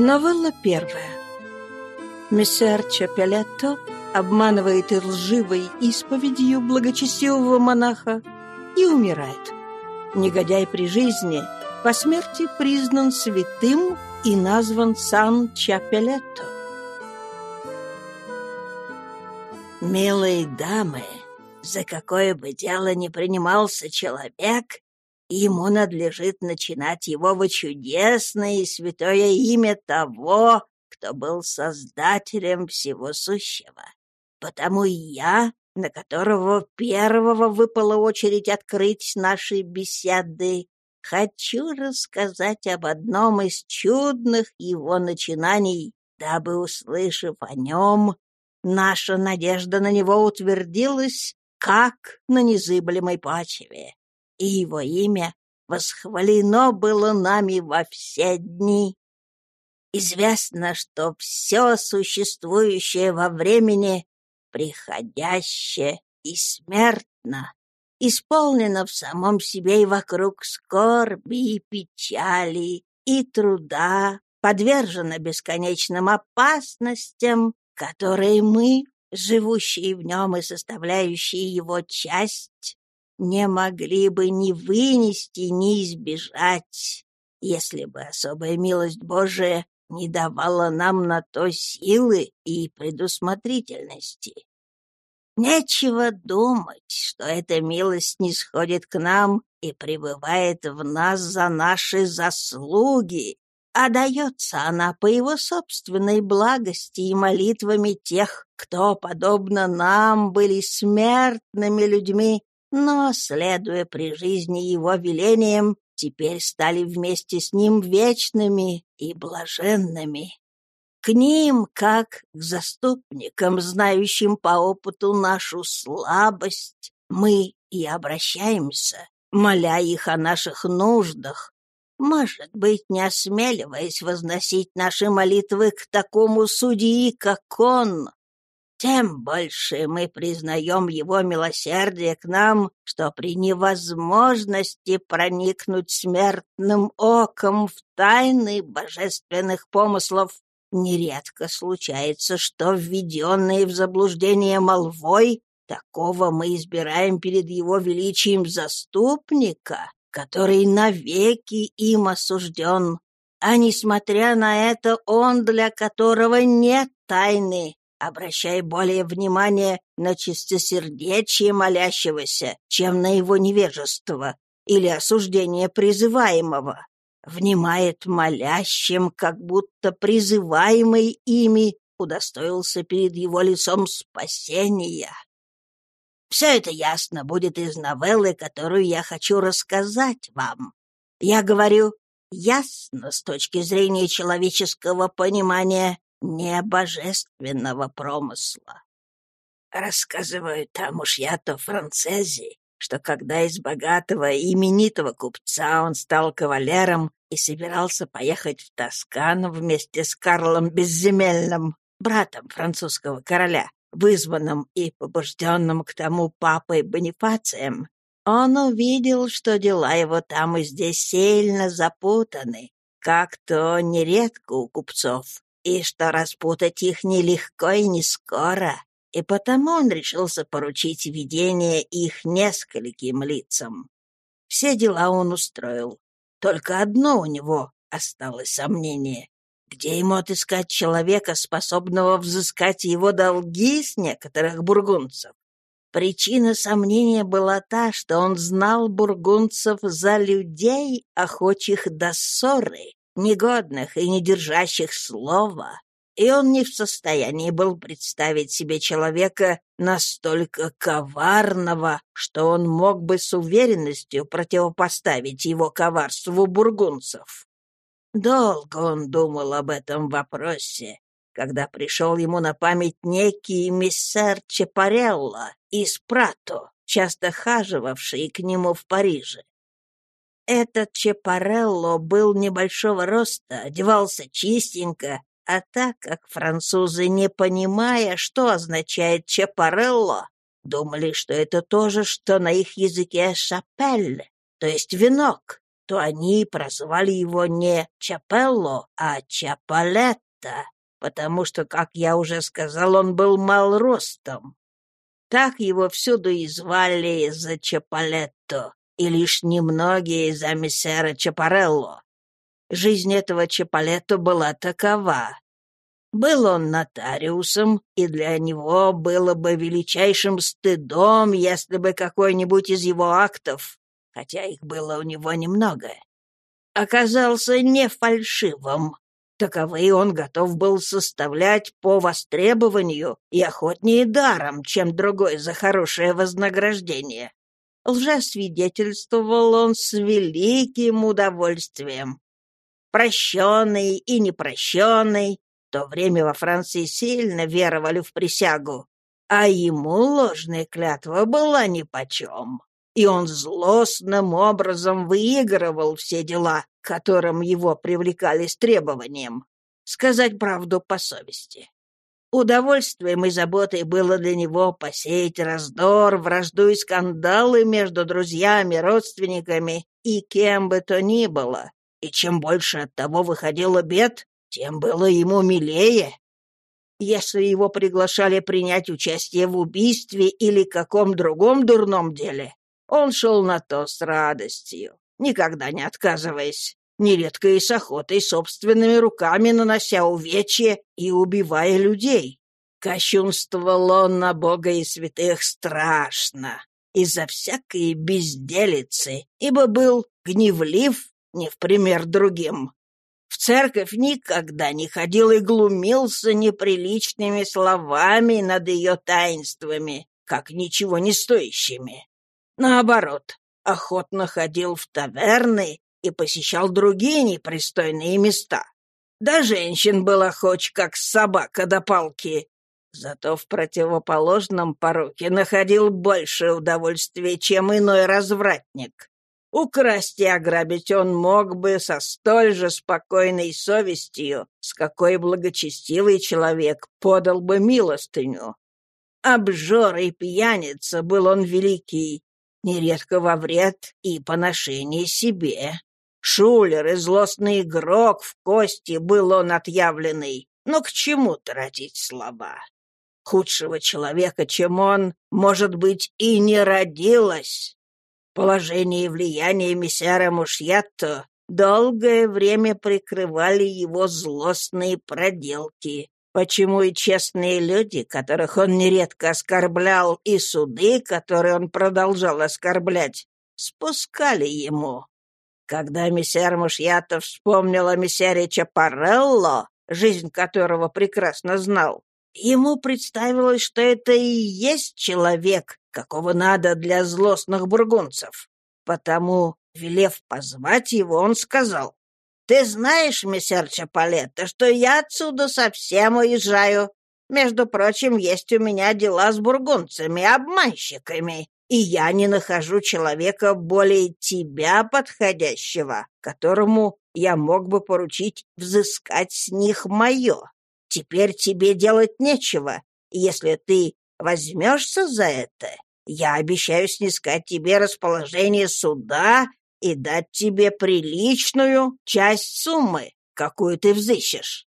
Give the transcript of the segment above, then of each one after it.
Новелла первая. Мессер Чапелетто обманывает и лживой исповедью благочестивого монаха и умирает. Негодяй при жизни по смерти признан святым и назван Сан Чапелетто. Милые дамы, за какое бы дело ни принимался человек, ему надлежит начинать его во чудесное и святое имя того, кто был создателем всего сущего. Потому и я, на которого первого выпала очередь открыть наши беседы, хочу рассказать об одном из чудных его начинаний, дабы, услышав о нем, наша надежда на него утвердилась, как на незыблемой почве, и его имя восхвалено было нами во все дни. Известно, что все существующее во времени, приходящее и смертно, исполнено в самом себе и вокруг скорби и печали, и труда, подвержено бесконечным опасностям, которые мы, живущие в нем и составляющие его часть, не могли бы ни вынести, ни избежать, если бы особая милость Божия не давала нам на то силы и предусмотрительности. Нечего думать, что эта милость не сходит к нам и пребывает в нас за наши заслуги, а дается она по его собственной благости и молитвами тех, кто, подобно нам, были смертными людьми, но, следуя при жизни его велениям, теперь стали вместе с ним вечными и блаженными. К ним, как к заступникам, знающим по опыту нашу слабость, мы и обращаемся, моля их о наших нуждах, может быть, не осмеливаясь возносить наши молитвы к такому судьи, как он, тем больше мы признаем его милосердие к нам, что при невозможности проникнуть смертным оком в тайны божественных помыслов нередко случается, что введенные в заблуждение молвой такого мы избираем перед его величием заступника, который навеки им осужден, а несмотря на это он, для которого нет тайны, обращай более внимание на чистосердечие молящегося, чем на его невежество или осуждение призываемого. Внимает молящим, как будто призываемый ими удостоился перед его лицом спасения. Все это ясно будет из новеллы, которую я хочу рассказать вам. Я говорю ясно с точки зрения человеческого понимания, не божественного промысла. Рассказывают там уж я-то францези, что когда из богатого и именитого купца он стал кавалером и собирался поехать в Тоскану вместе с Карлом Безземельным, братом французского короля, вызванным и побужденным к тому папой Бонифацием, он увидел, что дела его там и здесь сильно запутаны, как то нередко у купцов, и что распутать их нелегко и не скоро, и потому он решился поручить ведение их нескольким лицам. Все дела он устроил, только одно у него осталось сомнение. Где ему отыскать человека, способного взыскать его долги с некоторых бургунцев? Причина сомнения была та, что он знал бургунцев за людей, охочих до ссоры, негодных и не держащих слова, и он не в состоянии был представить себе человека настолько коварного, что он мог бы с уверенностью противопоставить его коварству бургунцев. Долго он думал об этом вопросе, когда пришел ему на память некий миссер Чепарелло из Прато, часто хаживавший к нему в Париже. Этот Чепарелло был небольшого роста, одевался чистенько, а так как французы, не понимая, что означает Чепарелло, думали, что это то же, что на их языке шапель, то есть венок, то они прозвали его не Чапелло, а Чапалетта, потому что, как я уже сказал, он был мал ростом. Так его всюду и звали за Чапалетто, и лишь немногие за мессера Чапарелло. Жизнь этого Чапалетто была такова. Был он нотариусом, и для него было бы величайшим стыдом, если бы какой-нибудь из его актов, хотя их было у него немного, оказался не фальшивым. Таковые он готов был составлять по востребованию и охотнее даром, чем другой за хорошее вознаграждение. Лжесвидетельствовал он с великим удовольствием. Прощенный и непрощенный, в то время во Франции сильно веровали в присягу, а ему ложная клятва была нипочем, и он злостным образом выигрывал все дела, которым его привлекали с требованием. Сказать правду по совести. Удовольствием и заботой было для него посеять раздор, вражду и скандалы между друзьями, родственниками и кем бы то ни было. И чем больше от того выходило бед, тем было ему милее. Если его приглашали принять участие в убийстве или каком другом дурном деле, он шел на то с радостью, никогда не отказываясь, нередко и с охотой собственными руками нанося увечья и убивая людей. Кощунствовал он на Бога и святых страшно, из-за всякой безделицы, ибо был гневлив не в пример другим. В церковь никогда не ходил и глумился неприличными словами над ее таинствами, как ничего не стоящими. Наоборот, охотно ходил в таверны и посещал другие непристойные места. Да женщин было хоть как собака до палки. Зато в противоположном пороке находил больше удовольствия, чем иной развратник. Украсть и ограбить он мог бы со столь же спокойной совестью, с какой благочестивый человек подал бы милостыню. Обжор и пьяница был он великий, нередко во вред и поношение себе. Шулер и злостный игрок в кости был он отъявленный, но к чему тратить слова? Худшего человека, чем он, может быть, и не родилось. Положение и влияние мессера Мушьятто долгое время прикрывали его злостные проделки, почему и честные люди, которых он нередко оскорблял, и суды, которые он продолжал оскорблять, спускали ему. Когда мессер Мушьято вспомнил о мессере Чапарелло, жизнь которого прекрасно знал, ему представилось, что это и есть человек, какого надо для злостных бургунцев. Потому, велев позвать его, он сказал, «Ты знаешь, мессер Чапалетто, что я отсюда совсем уезжаю. Между прочим, есть у меня дела с бургунцами, обманщиками, и я не нахожу человека более тебя подходящего, которому я мог бы поручить взыскать с них мое. Теперь тебе делать нечего, если ты возьмешься за это, я обещаю снискать тебе расположение суда и дать тебе приличную часть суммы, какую ты взыщешь.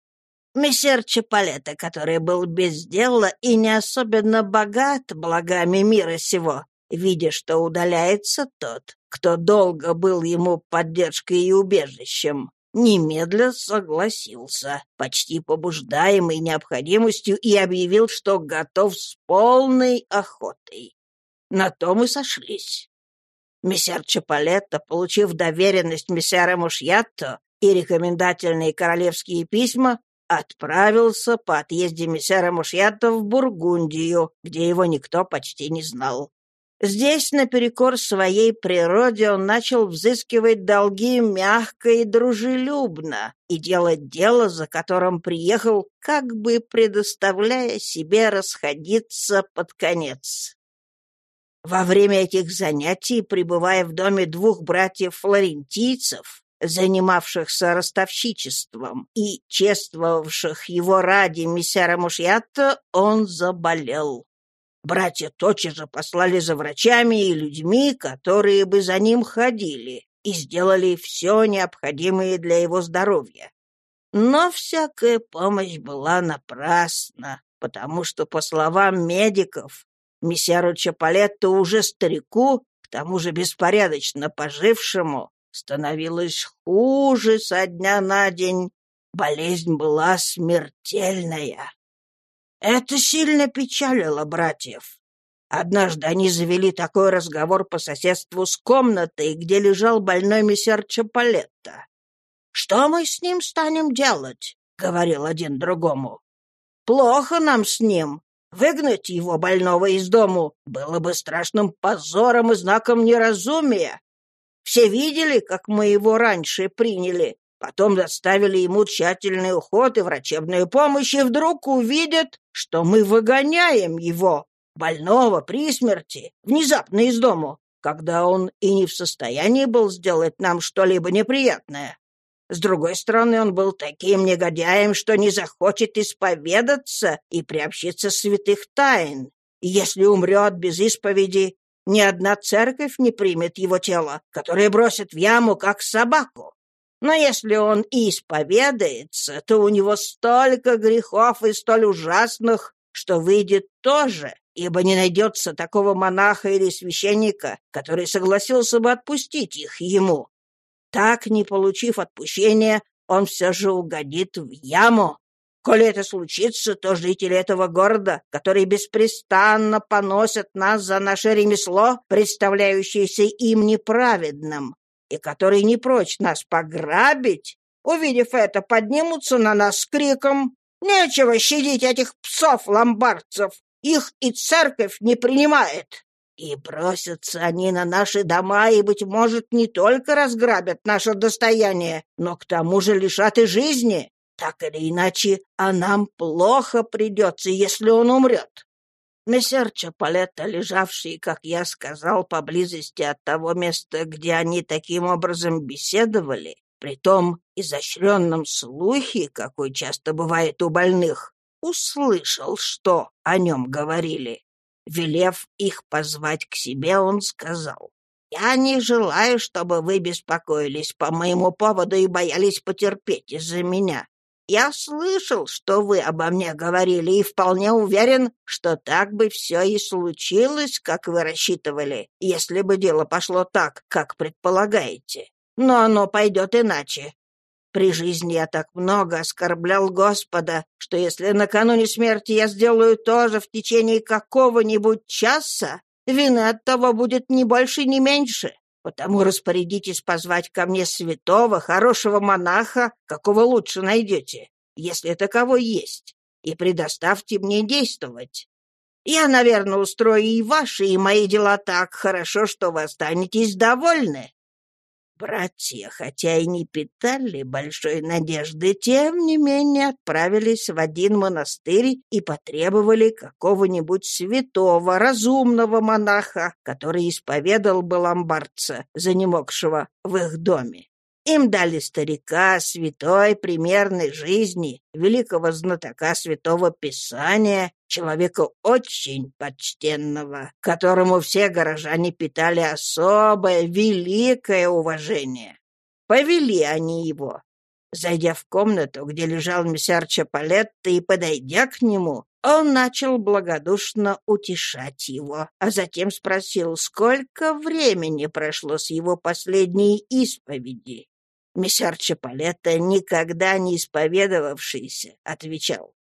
Мессер Чапалета, который был без дела и не особенно богат благами мира сего, видя, что удаляется тот, кто долго был ему поддержкой и убежищем, немедля согласился, почти побуждаемый необходимостью, и объявил, что готов с полной охотой. На том и сошлись. Мессер Чапалетто, получив доверенность мессера Мушьятто и рекомендательные королевские письма, отправился по отъезде мессера Мушьятто в Бургундию, где его никто почти не знал. Здесь, наперекор своей природе, он начал взыскивать долги мягко и дружелюбно и делать дело, за которым приехал, как бы предоставляя себе расходиться под конец. Во время этих занятий, пребывая в доме двух братьев-флорентийцев, занимавшихся ростовщичеством и чествовавших его ради мессера Мушьятто, он заболел. Братья тотчас же послали за врачами и людьми, которые бы за ним ходили, и сделали все необходимое для его здоровья. Но всякая помощь была напрасна, потому что, по словам медиков, месьяру Чапалетто уже старику, к тому же беспорядочно пожившему, становилось хуже со дня на день. Болезнь была смертельная. Это сильно печалило братьев. Однажды они завели такой разговор по соседству с комнатой, где лежал больной мессер Чапалетто. «Что мы с ним станем делать?» — говорил один другому. «Плохо нам с ним. Выгнать его больного из дому было бы страшным позором и знаком неразумия. Все видели, как мы его раньше приняли, потом доставили ему тщательный уход и врачебную помощь, и вдруг увидят, что мы выгоняем его, больного при смерти, внезапно из дому, когда он и не в состоянии был сделать нам что-либо неприятное. С другой стороны, он был таким негодяем, что не захочет исповедаться и приобщиться святых тайн. И если умрет без исповеди, ни одна церковь не примет его тело, которое бросит в яму, как собаку. Но если он исповедается, то у него столько грехов и столь ужасных, что выйдет тоже, ибо не найдется такого монаха или священника, который согласился бы отпустить их ему. Так, не получив отпущения, он все же угодит в яму. Коли это случится, то жители этого города, которые беспрестанно поносят нас за наше ремесло, представляющееся им неправедным, и которые не прочь нас пограбить, увидев это, поднимутся на нас с криком «Нечего щадить этих псов-ломбардцев! Их и церковь не принимает!» И бросятся они на наши дома и, быть может, не только разграбят наше достояние, но к тому же лишат и жизни. Так или иначе, а нам плохо придется, если он умрет. Мессер Чапалетто, лежавший, как я сказал, поблизости от того места, где они таким образом беседовали, при том изощренном слухе, какой часто бывает у больных, услышал, что о нем говорили. Велев их позвать к себе, он сказал, «Я не желаю, чтобы вы беспокоились по моему поводу и боялись потерпеть из-за меня. Я слышал, что вы обо мне говорили, и вполне уверен, что так бы все и случилось, как вы рассчитывали, если бы дело пошло так, как предполагаете. Но оно пойдет иначе. При жизни я так много оскорблял Господа, что если накануне смерти я сделаю то же в течение какого-нибудь часа, вины от того будет ни больше, ни меньше. Потому распорядитесь позвать ко мне святого, хорошего монаха, какого лучше найдете, если таковой есть, и предоставьте мне действовать. Я, наверное, устрою и ваши, и мои дела так хорошо, что вы останетесь довольны. Братья, хотя и не питали большой надежды, тем не менее отправились в один монастырь и потребовали какого-нибудь святого, разумного монаха, который исповедал бы ломбардца, занемогшего в их доме. Им дали старика святой примерной жизни, великого знатока святого писания, человека очень почтенного, которому все горожане питали особое, великое уважение. Повели они его. Зайдя в комнату, где лежал мессер Чапалетто, и подойдя к нему, он начал благодушно утешать его, а затем спросил, сколько времени прошло с его последней исповеди. Мессер Чапалетто, никогда не исповедовавшийся, отвечал.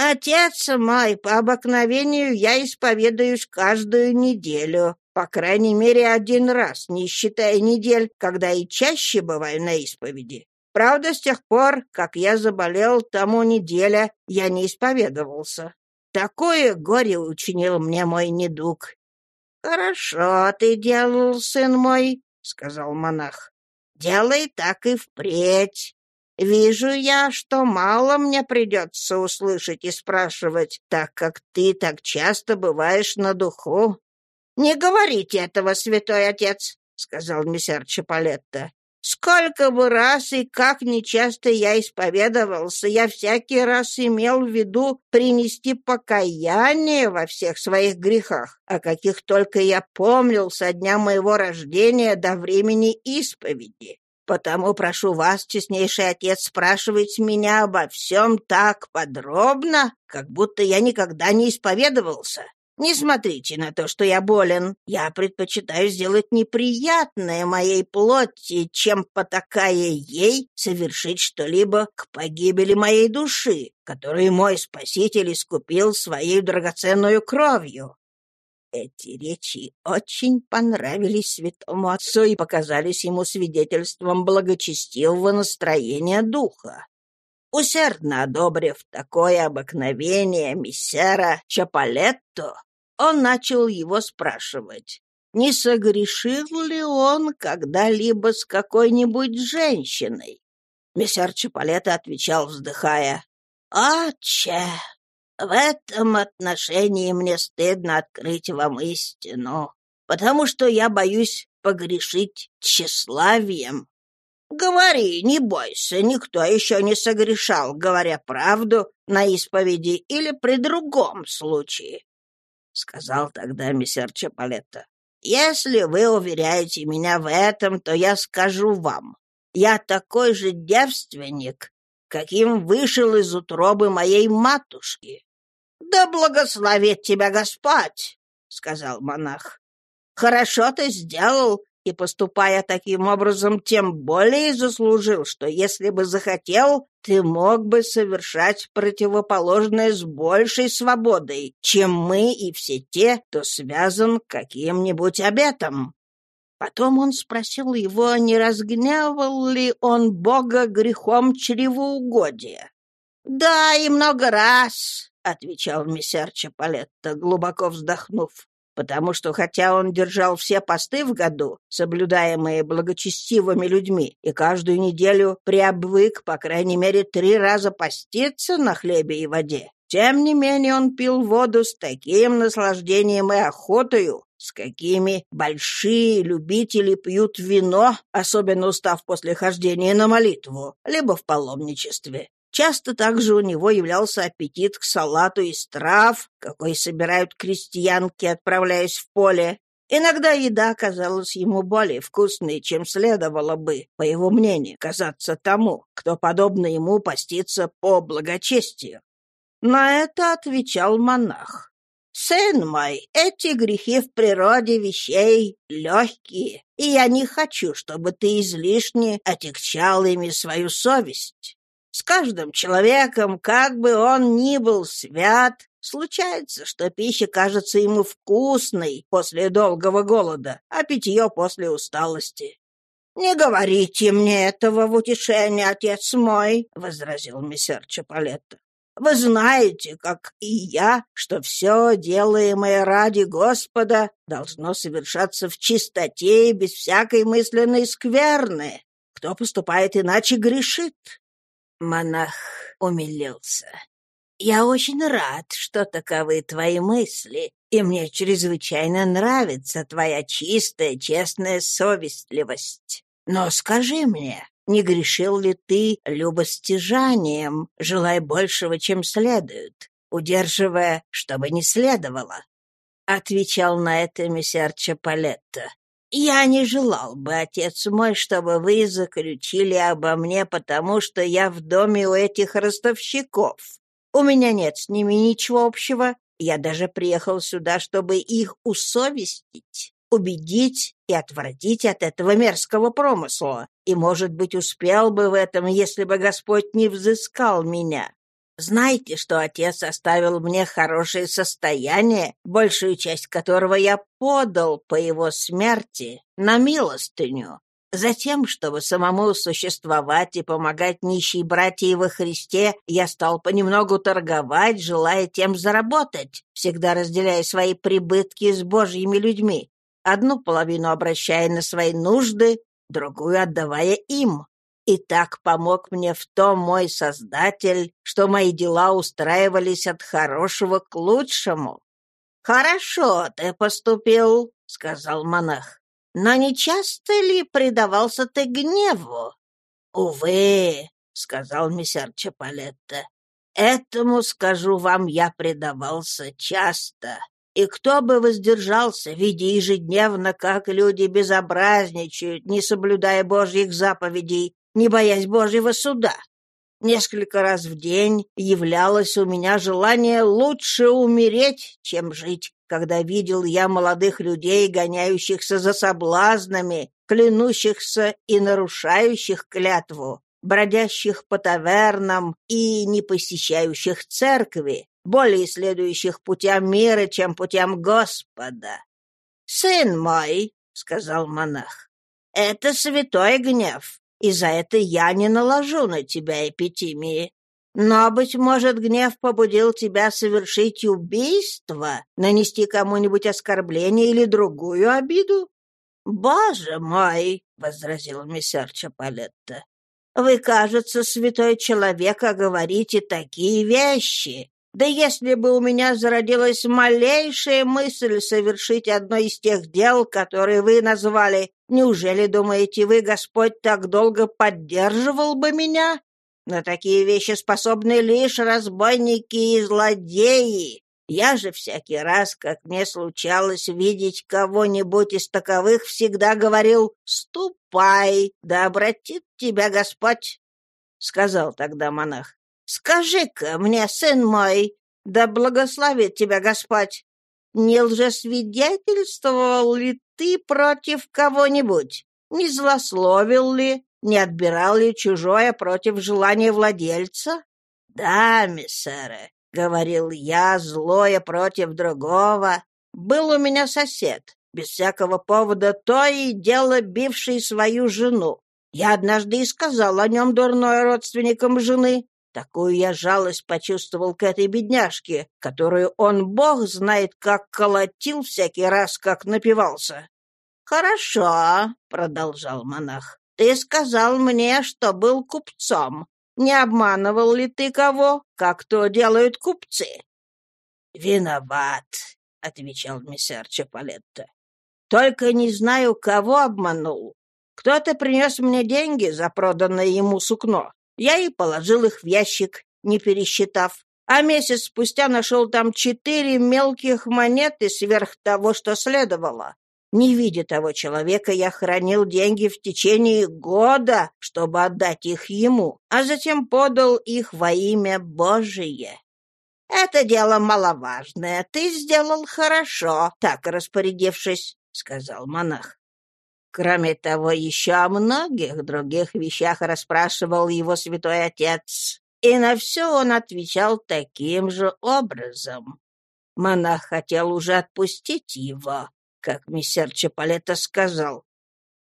«Отец мой, по обыкновению я исповедуюсь каждую неделю, по крайней мере один раз, не считая недель, когда и чаще бываю на исповеди. Правда, с тех пор, как я заболел тому неделя, я не исповедовался. Такое горе учинил мне мой недуг. — Хорошо ты делал, сын мой, — сказал монах. Делай так и впредь. Вижу я, что мало мне придется услышать и спрашивать, так как ты так часто бываешь на духу. — Не говорите этого, святой отец, — сказал мессер Чапалетто. Сколько бы раз и как нечасто я исповедовался, я всякий раз имел в виду принести покаяние во всех своих грехах, о каких только я помнил со дня моего рождения до времени исповеди. Потому прошу вас, честнейший отец, спрашивать меня обо всем так подробно, как будто я никогда не исповедовался. Не смотрите на то, что я болен. Я предпочитаю сделать неприятное моей плоти, чем, потакая ей, совершить что-либо к погибели моей души, которую мой Спаситель искупил своей драгоценную кровью. Эти речи очень понравились святому отцу и показались ему свидетельством благочестивого настроения духа. Усердно одобрив такое обыкновение миссера Чапалетто, он начал его спрашивать, не согрешил ли он когда-либо с какой-нибудь женщиной. Мессер Чапалетто отвечал, вздыхая, «Отче, в этом отношении мне стыдно открыть вам истину, потому что я боюсь погрешить тщеславием. Говори, не бойся, никто еще не согрешал, говоря правду на исповеди или при другом случае сказал тогда мессер Чапалетто. «Если вы уверяете меня в этом, то я скажу вам. Я такой же девственник, каким вышел из утробы моей матушки». «Да благословит тебя Господь!» — сказал монах. «Хорошо ты сделал, и, поступая таким образом, тем более заслужил, что если бы захотел, ты мог бы совершать противоположное с большей свободой, чем мы и все те, кто связан каким-нибудь обетом. Потом он спросил его, не разгневал ли он Бога грехом чревоугодия. «Да, и много раз», — отвечал мессер Чапалетто, глубоко вздохнув потому что хотя он держал все посты в году, соблюдаемые благочестивыми людьми, и каждую неделю приобвык, по крайней мере, три раза поститься на хлебе и воде, тем не менее он пил воду с таким наслаждением и охотою, с какими большие любители пьют вино, особенно устав после хождения на молитву, либо в паломничестве. Часто также у него являлся аппетит к салату из трав, какой собирают крестьянки, отправляясь в поле. Иногда еда казалась ему более вкусной, чем следовало бы, по его мнению, казаться тому, кто, подобно ему, постится по благочестию. На это отвечал монах. «Сын мой, эти грехи в природе вещей легкие, и я не хочу, чтобы ты излишне отягчал ими свою совесть. С каждым человеком, как бы он ни был свят, случается, что пища кажется ему вкусной после долгого голода, а питье после усталости. «Не говорите мне этого в утешение, отец мой», — возразил мессер Чапалетто. «Вы знаете, как и я, что все, делаемое ради Господа, должно совершаться в чистоте и без всякой мысленной скверны. Кто поступает иначе, грешит. Монах умилился. «Я очень рад, что таковы твои мысли, и мне чрезвычайно нравится твоя чистая, честная совестливость. Но скажи мне, не грешил ли ты любостяжанием, желая большего, чем следует, удерживая, чтобы не следовало?» Отвечал на это мессер Чапалетто. Я не желал бы, отец мой, чтобы вы заключили обо мне, потому что я в доме у этих ростовщиков. У меня нет с ними ничего общего. Я даже приехал сюда, чтобы их усовестить, убедить и отвратить от этого мерзкого промысла. И, может быть, успел бы в этом, если бы Господь не взыскал меня. Знаете, что отец оставил мне хорошее состояние, большую часть которого я подал по его смерти на милостыню, Затем, чтобы самому существовать и помогать нищей братьей во Христе, я стал понемногу торговать, желая тем заработать, всегда разделяя свои прибытки с божьими людьми, одну половину обращая на свои нужды, другую отдавая им. И так помог мне в том мой Создатель, что мои дела устраивались от хорошего к лучшему. «Хорошо ты поступил», — сказал монах. Но не часто ли предавался ты гневу? Увы, — сказал мессер Чапалетта, — этому, скажу вам, я предавался часто. И кто бы воздержался, видя ежедневно, как люди безобразничают, не соблюдая Божьих заповедей, не боясь Божьего суда? Несколько раз в день являлось у меня желание лучше умереть, чем жить, когда видел я молодых людей, гоняющихся за соблазнами, клянущихся и нарушающих клятву, бродящих по тавернам и не посещающих церкви, более следующих путям мира, чем путям Господа. «Сын мой», — сказал монах, — «это святой гнев, и за это я не наложу на тебя эпитимии. Но, быть может, гнев побудил тебя совершить убийство, нанести кому-нибудь оскорбление или другую обиду? «Боже мой!» — возразил мессер Чапалетто. «Вы, кажется, святой человек, а говорите такие вещи. Да если бы у меня зародилась малейшая мысль совершить одно из тех дел, которые вы назвали, неужели, думаете вы, Господь так долго поддерживал бы меня? На такие вещи способны лишь разбойники и злодеи. Я же всякий раз, как мне случалось видеть кого-нибудь из таковых, всегда говорил «Ступай, да обратит тебя Господь», — сказал тогда монах. «Скажи-ка мне, сын мой, да благословит тебя Господь, не лжесвидетельствовал ли ты против кого-нибудь? Не злословил ли, не отбирал ли чужое против желания владельца?» «Да, миссеры, — говорил я, злое против другого. Был у меня сосед, без всякого повода то и дело бивший свою жену. Я однажды и сказал о нем дурное родственникам жены. Такую я жалость почувствовал к этой бедняжке, которую он, бог знает, как колотил всякий раз, как напивался. «Хорошо», — продолжал монах, — «ты сказал мне, что был купцом. Не обманывал ли ты кого, как то делают купцы? — Виноват, — отвечал мессер Чапалетто. — Только не знаю, кого обманул. Кто-то принес мне деньги за проданное ему сукно. Я и положил их в ящик, не пересчитав. А месяц спустя нашел там четыре мелких монеты сверх того, что следовало. Не видя того человека, я хранил деньги в течение года, чтобы отдать их ему, а затем подал их во имя Божие. «Это дело маловажное. Ты сделал хорошо, так распорядившись», — сказал монах. Кроме того, еще о многих других вещах расспрашивал его святой отец, и на все он отвечал таким же образом. Монах хотел уже отпустить его, как мессер Чапалета сказал.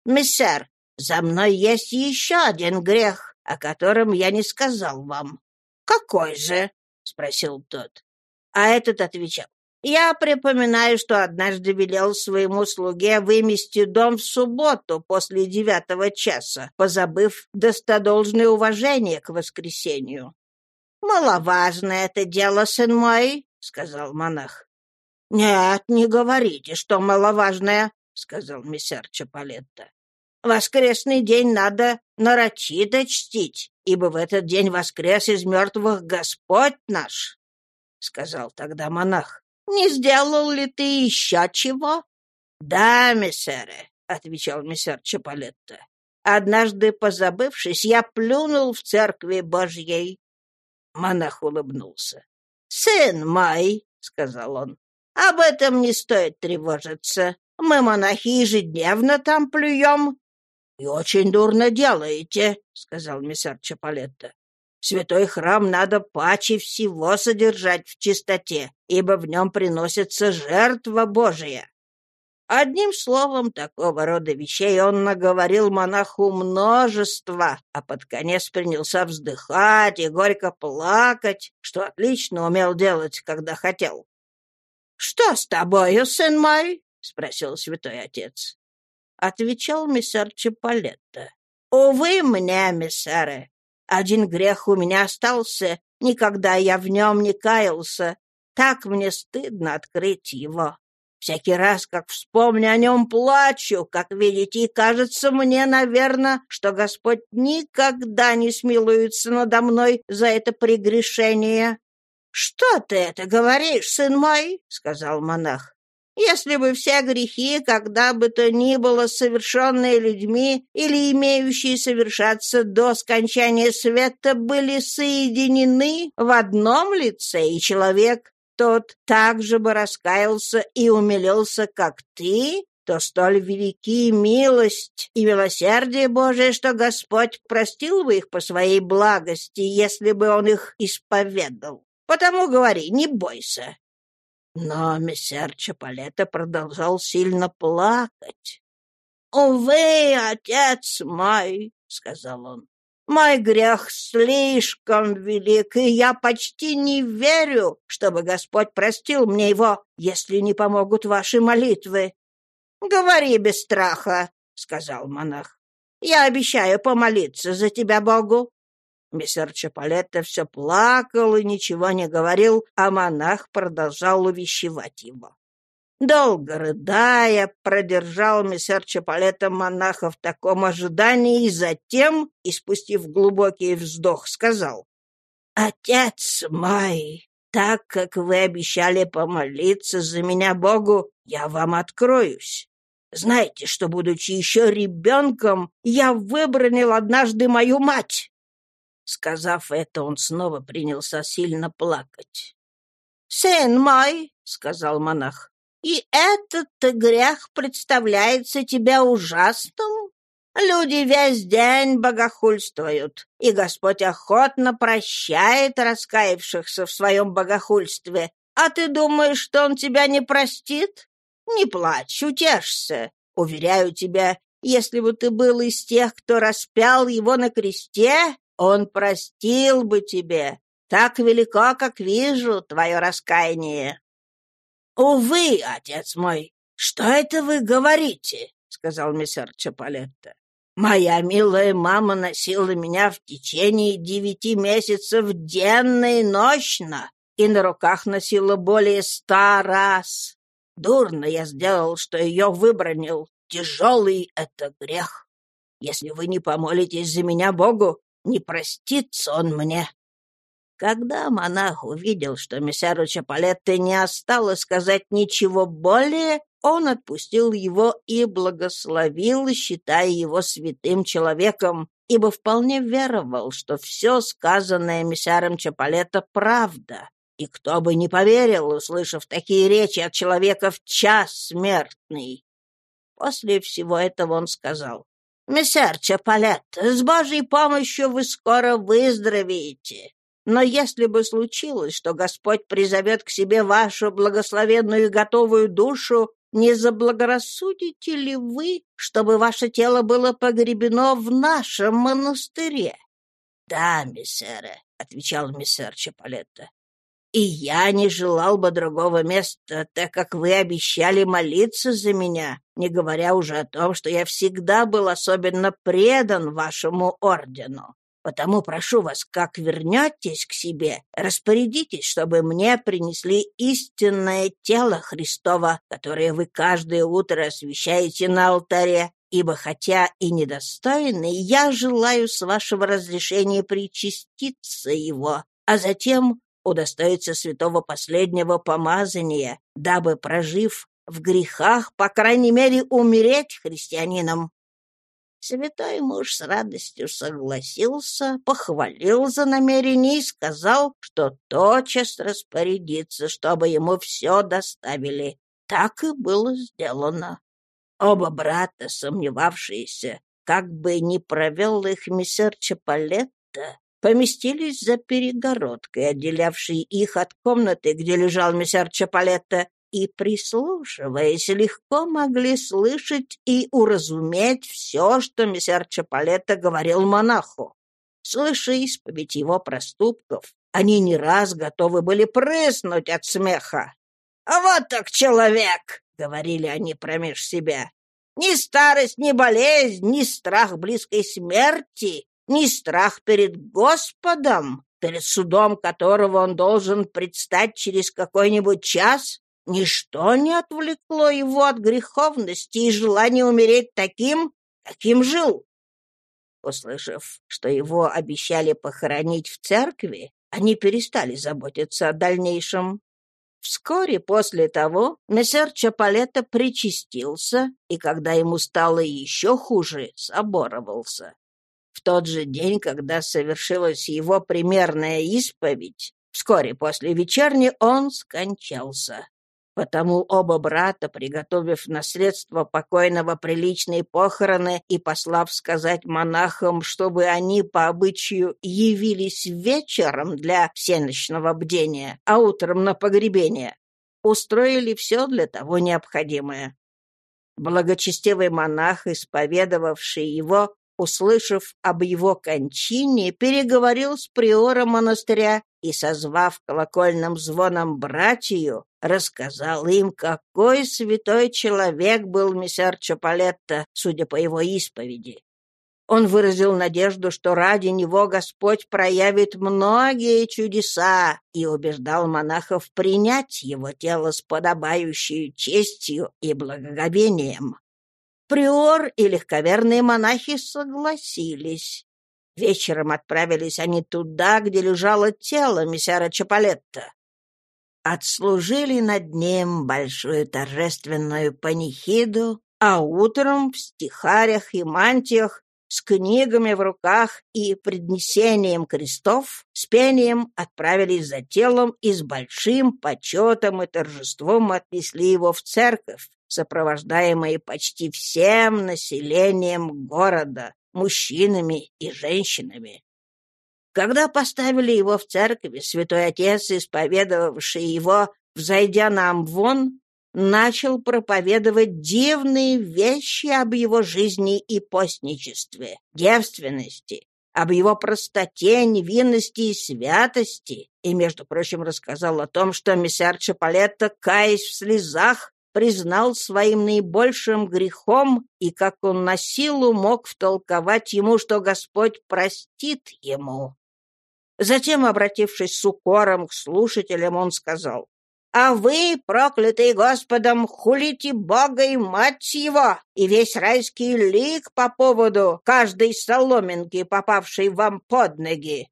«Мессер, за мной есть еще один грех, о котором я не сказал вам». «Какой же?» — спросил тот. А этот отвечал. «Я припоминаю, что однажды велел своему слуге вымести дом в субботу после девятого часа, позабыв достодолжное уважение к воскресенью». «Маловажно это дело, сын мой», — сказал монах. «Нет, не говорите, что маловажное», — сказал мессер Чапалетто. «Воскресный день надо нарочито чтить, ибо в этот день воскрес из мертвых Господь наш», — сказал тогда монах. «Не сделал ли ты еще чего?» «Да, мессеры», — отвечал мессер Чапалетто. «Однажды, позабывшись, я плюнул в церкви Божьей». Монах улыбнулся. «Сын мой», — сказал он, об этом не стоит тревожиться. Мы, монахи, ежедневно там плюем. — И очень дурно делаете, — сказал мессер Чапалетто. — Святой храм надо паче всего содержать в чистоте, ибо в нем приносится жертва Божия. Одним словом, такого рода вещей он наговорил монаху множество, а под конец принялся вздыхать и горько плакать, что отлично умел делать, когда хотел. «Что с тобою, сын мой?» — спросил святой отец. Отвечал миссар Чапалетто. «Увы мне, миссары, один грех у меня остался, никогда я в нем не каялся. Так мне стыдно открыть его. Всякий раз, как вспомню о нем, плачу, как видите, и кажется мне, наверное, что Господь никогда не смилуется надо мной за это прегрешение. — Что ты это говоришь, сын мой? — сказал монах. — Если бы все грехи, когда бы то ни было совершенные людьми или имеющие совершаться до скончания света, были соединены в одном лице, и человек тот также бы раскаялся и умилился, как ты, то столь велики милость и милосердие Божие, что Господь простил бы их по своей благости, если бы Он их исповедал. Потому говори, не бойся. Но мессер Чапалета продолжал сильно плакать. «Увы, отец мой!» — сказал он. Мой грех слишком велик, и я почти не верю, чтобы Господь простил мне его, если не помогут ваши молитвы. — Говори без страха, — сказал монах. — Я обещаю помолиться за тебя Богу. Мессер Чапалетто все плакал и ничего не говорил, а монах продолжал увещевать его. Долго рыдая, продержал мессер Чапалета монаха в таком ожидании и затем, испустив глубокий вздох, сказал, «Отец мой, так как вы обещали помолиться за меня Богу, я вам откроюсь. Знаете, что, будучи еще ребенком, я выбронил однажды мою мать?» Сказав это, он снова принялся сильно плакать. «Сын мой», — сказал монах, и этот грех представляется тебе ужасным? Люди весь день богохульствуют, и Господь охотно прощает раскаявшихся в своем богохульстве. А ты думаешь, что Он тебя не простит? Не плачь, утешься. Уверяю тебя, если бы ты был из тех, кто распял его на кресте, он простил бы тебе. Так велико, как вижу, твое раскаяние. «Увы, отец мой, что это вы говорите?» — сказал мессер Чапалетто. «Моя милая мама носила меня в течение девяти месяцев денно и ночно, и на руках носила более ста раз. Дурно я сделал, что ее выбронил. Тяжелый это грех. Если вы не помолитесь за меня Богу, не простится он мне. Когда монах увидел, что мессеру Чапалетте не осталось сказать ничего более, он отпустил его и благословил, считая его святым человеком, ибо вполне веровал, что все сказанное мессером Чапалетто правда. И кто бы не поверил, услышав такие речи от человека в час смертный. После всего этого он сказал, «Мессер Чапалетто, с Божьей помощью вы скоро выздоровеете. Но если бы случилось, что Господь призовет к себе вашу благословенную и готовую душу, не заблагорассудите ли вы, чтобы ваше тело было погребено в нашем монастыре? — Да, миссере, — отвечал миссер Чапалетто. — И я не желал бы другого места, так как вы обещали молиться за меня, не говоря уже о том, что я всегда был особенно предан вашему ордену. Потому прошу вас, как вернетесь к себе, распорядитесь, чтобы мне принесли истинное тело Христова, которое вы каждое утро освящаете на алтаре, ибо хотя и недостойный, я желаю с вашего разрешения причаститься его, а затем удостоиться святого последнего помазания, дабы, прожив в грехах, по крайней мере, умереть христианином. Святой муж с радостью согласился, похвалил за намерение и сказал, что тотчас распорядится, чтобы ему все доставили. Так и было сделано. Оба брата, сомневавшиеся, как бы не провел их миссер Чапалетто, поместились за перегородкой, отделявшей их от комнаты, где лежал миссер Чапалетто, и, прислушиваясь, легко могли слышать и уразуметь все, что мессер Чапалетто говорил монаху. Слыша исповедь его проступков, они не раз готовы были прыснуть от смеха. «А вот так человек!» — говорили они промеж себя. «Ни старость, ни болезнь, ни страх близкой смерти, ни страх перед Господом, перед судом которого он должен предстать через какой-нибудь час, Ничто не отвлекло его от греховности и желания умереть таким, каким жил. Услышав, что его обещали похоронить в церкви, они перестали заботиться о дальнейшем. Вскоре после того мессер Чапалетто причастился, и когда ему стало еще хуже, соборовался. Тот же день, когда совершилась его примерная исповедь, вскоре после вечерни он скончался. Потому оба брата, приготовив наследство покойного приличные похороны и послав сказать монахам, чтобы они по обычаю явились вечером для всеночного бдения, а утром на погребение, устроили все для того необходимое. Благочестивый монах, исповедовавший его, услышав об его кончине, переговорил с приором монастыря и, созвав колокольным звоном братью, рассказал им, какой святой человек был мессер Чапалетто, судя по его исповеди. Он выразил надежду, что ради него Господь проявит многие чудеса и убеждал монахов принять его тело с подобающей честью и благоговением. Приор и легковерные монахи согласились. Вечером отправились они туда, где лежало тело мессера Чапалетта. Отслужили над ним большую торжественную панихиду, а утром в стихарях и мантиях с книгами в руках и преднесением крестов, с пением отправились за телом и с большим почетом и торжеством отнесли его в церковь, сопровождаемые почти всем населением города, мужчинами и женщинами. Когда поставили его в церкви, святой отец, исповедовавший его, взойдя на амвон, начал проповедовать дивные вещи об его жизни и постничестве, девственности, об его простоте, невинности и святости, и, между прочим, рассказал о том, что мессер Чапалетто, каясь в слезах, признал своим наибольшим грехом и как он на силу мог втолковать ему, что Господь простит ему. Затем, обратившись с укором к слушателям, он сказал, «А вы, проклятые Господом, хулите Бога и Мать Его, и весь райский лик по поводу каждой соломинки, попавшей вам под ноги».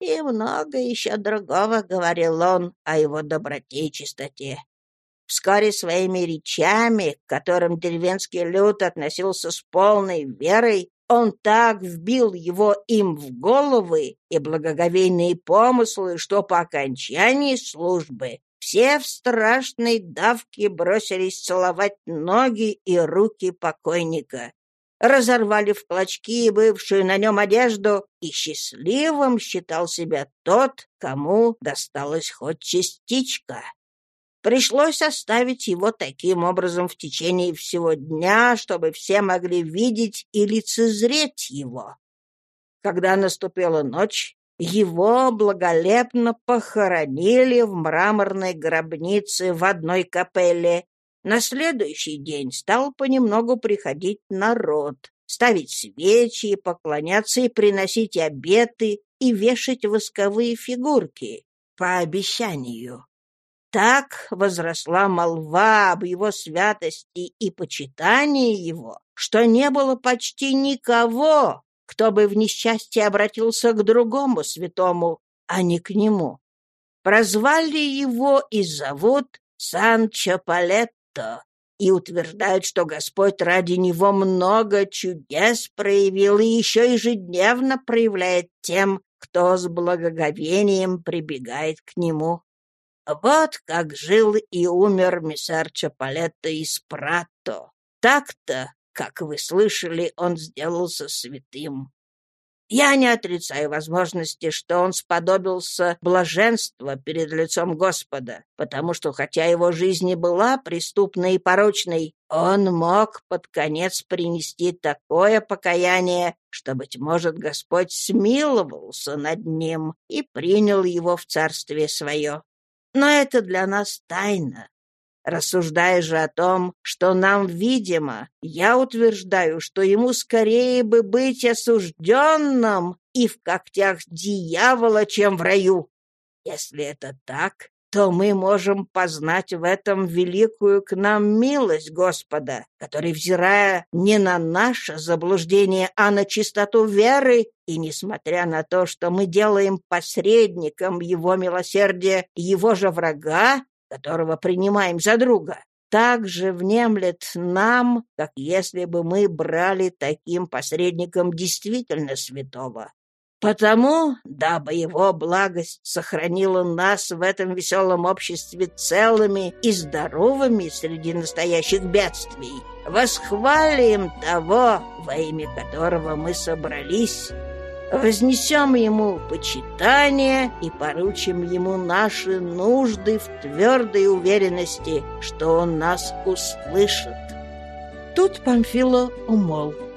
И много еще другого говорил он о его доброте и чистоте. Вскоре своими речами, к которым деревенский люд относился с полной верой, он так вбил его им в головы и благоговейные помыслы, что по окончании службы все в страшной давке бросились целовать ноги и руки покойника, разорвали в клочки бывшую на нем одежду, и счастливым считал себя тот, кому досталась хоть частичка. Пришлось оставить его таким образом в течение всего дня, чтобы все могли видеть и лицезреть его. Когда наступила ночь, его благолепно похоронили в мраморной гробнице в одной капелле. На следующий день стал понемногу приходить народ, ставить свечи, поклоняться и приносить обеты и вешать восковые фигурки по обещанию. Так возросла молва об его святости и почитании его, что не было почти никого, кто бы в несчастье обратился к другому святому, а не к нему. Прозвали его и зовут Санчо Палетто и утверждают, что Господь ради него много чудес проявил и еще ежедневно проявляет тем, кто с благоговением прибегает к нему. Вот как жил и умер миссар Чапалетто из Пратто. Так-то, как вы слышали, он сделался святым. Я не отрицаю возможности, что он сподобился блаженства перед лицом Господа, потому что, хотя его жизнь и была преступной и порочной, он мог под конец принести такое покаяние, что, быть может, Господь смиловался над ним и принял его в царствие свое. Но это для нас тайна. Рассуждая же о том, что нам видимо, я утверждаю, что ему скорее бы быть осужденным и в когтях дьявола, чем в раю. Если это так, то мы можем познать в этом великую к нам милость Господа, который, взирая не на наше заблуждение, а на чистоту веры, и несмотря на то, что мы делаем посредником его милосердия его же врага, которого принимаем за друга, также внемлет нам, как если бы мы брали таким посредником действительно святого. Потому, дабы его благость сохранила нас в этом веселом обществе целыми и здоровыми среди настоящих бедствий, восхвалим того, во имя которого мы собрались, вознесем ему почитание и поручим ему наши нужды в твердой уверенности, что он нас услышит. Тут Памфило умолк.